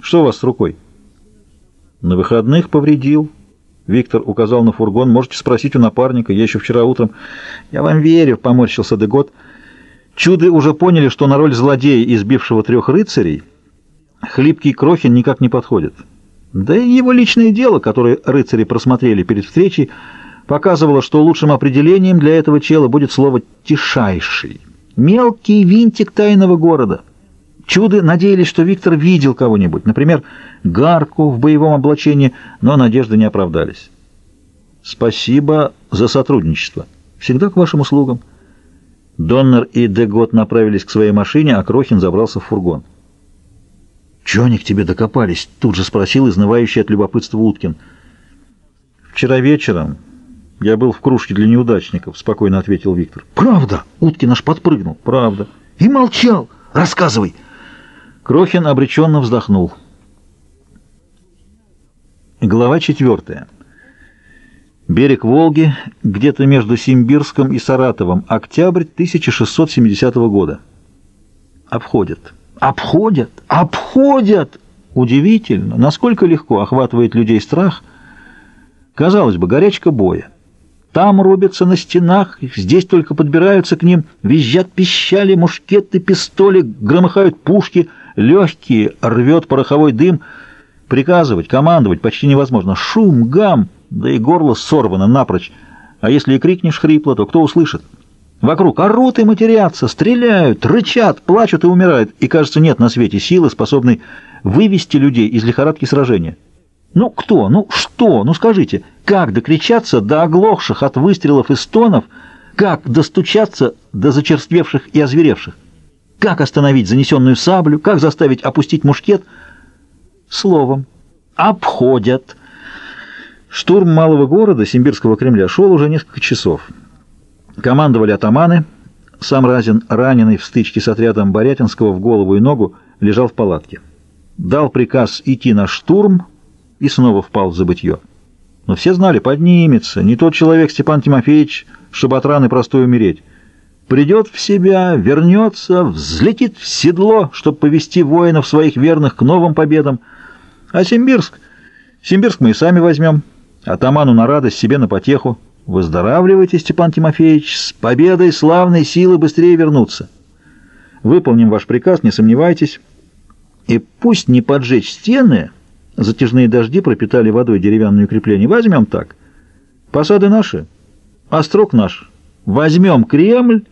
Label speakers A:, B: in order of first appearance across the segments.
A: Что у вас с рукой? На выходных повредил. Виктор указал на фургон. Можете спросить у напарника. Я еще вчера утром... Я вам верю, поморщился Дегот. Чуды уже поняли, что на роль злодея, избившего трех рыцарей, хлипкий Крохин никак не подходит. Да и его личное дело, которое рыцари просмотрели перед встречей, показывало, что лучшим определением для этого чела будет слово «тишайший». Мелкий винтик тайного города. Чуды надеялись, что Виктор видел кого-нибудь, например, Гарку в боевом облачении, но надежды не оправдались. «Спасибо за сотрудничество. Всегда к вашим услугам». Доннер и Дегот направились к своей машине, а Крохин забрался в фургон. «Чего они к тебе докопались?» — тут же спросил изнывающий от любопытства Уткин. «Вчера вечером я был в кружке для неудачников», — спокойно ответил Виктор.
B: «Правда?» — Уткин аж подпрыгнул.
A: «Правда».
B: «И молчал. Рассказывай».
A: Крохин обреченно вздохнул. Глава четвертая. Берег Волги, где-то между Симбирском и Саратовом, октябрь 1670 года. Обходят. Обходят! Обходят! Удивительно, насколько легко охватывает людей страх. Казалось бы, горячка боя. Там рубятся на стенах, здесь только подбираются к ним, визжат пищали, мушкеты, пистоли, громыхают пушки — легкие, рвет пороховой дым. Приказывать, командовать почти невозможно. Шум, гам, да и горло сорвано напрочь. А если и крикнешь хрипло, то кто услышит? Вокруг орут и матерятся, стреляют, рычат, плачут и умирают. И, кажется, нет на свете силы, способной вывести людей из лихорадки сражения. Ну кто? Ну что? Ну скажите, как докричаться до оглохших от выстрелов и стонов, как достучаться до зачерствевших и озверевших? Как остановить занесенную саблю? Как заставить опустить мушкет? Словом, обходят. Штурм малого города, Симбирского Кремля, шел уже несколько часов. Командовали атаманы. Сам Разин, раненый в стычке с отрядом Борятинского в голову и ногу, лежал в палатке. Дал приказ идти на штурм и снова впал в забытье. Но все знали, поднимется, не тот человек Степан Тимофеевич, шаботран и простой умереть придет в себя, вернется, взлетит в седло, чтобы повести воинов своих верных к новым победам. А Симбирск? Симбирск мы и сами возьмем. Атаману на радость, себе на потеху. Выздоравливайте, Степан Тимофеевич, с победой славной силы быстрее вернуться. Выполним ваш приказ, не сомневайтесь. И пусть не поджечь стены, затяжные дожди пропитали водой деревянные укрепления. Возьмем так. Посады наши, острог наш. Возьмем Кремль,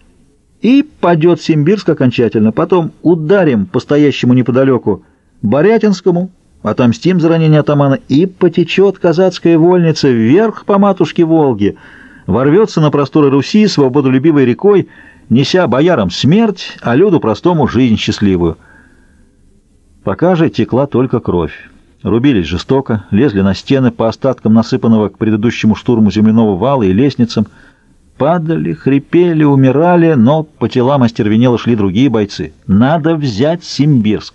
A: и падет Симбирск окончательно. Потом ударим по стоящему неподалеку Борятинскому, отомстим за ранение атамана, и потечет казацкая вольница вверх по матушке Волги, ворвется на просторы Руси свободолюбивой рекой, неся боярам смерть, а люду простому жизнь счастливую. Пока же текла только кровь. Рубились жестоко, лезли на стены по остаткам насыпанного к предыдущему штурму земляного вала и лестницам, Падали, хрипели, умирали, но по телам остервенело шли другие бойцы. Надо взять Симбирск.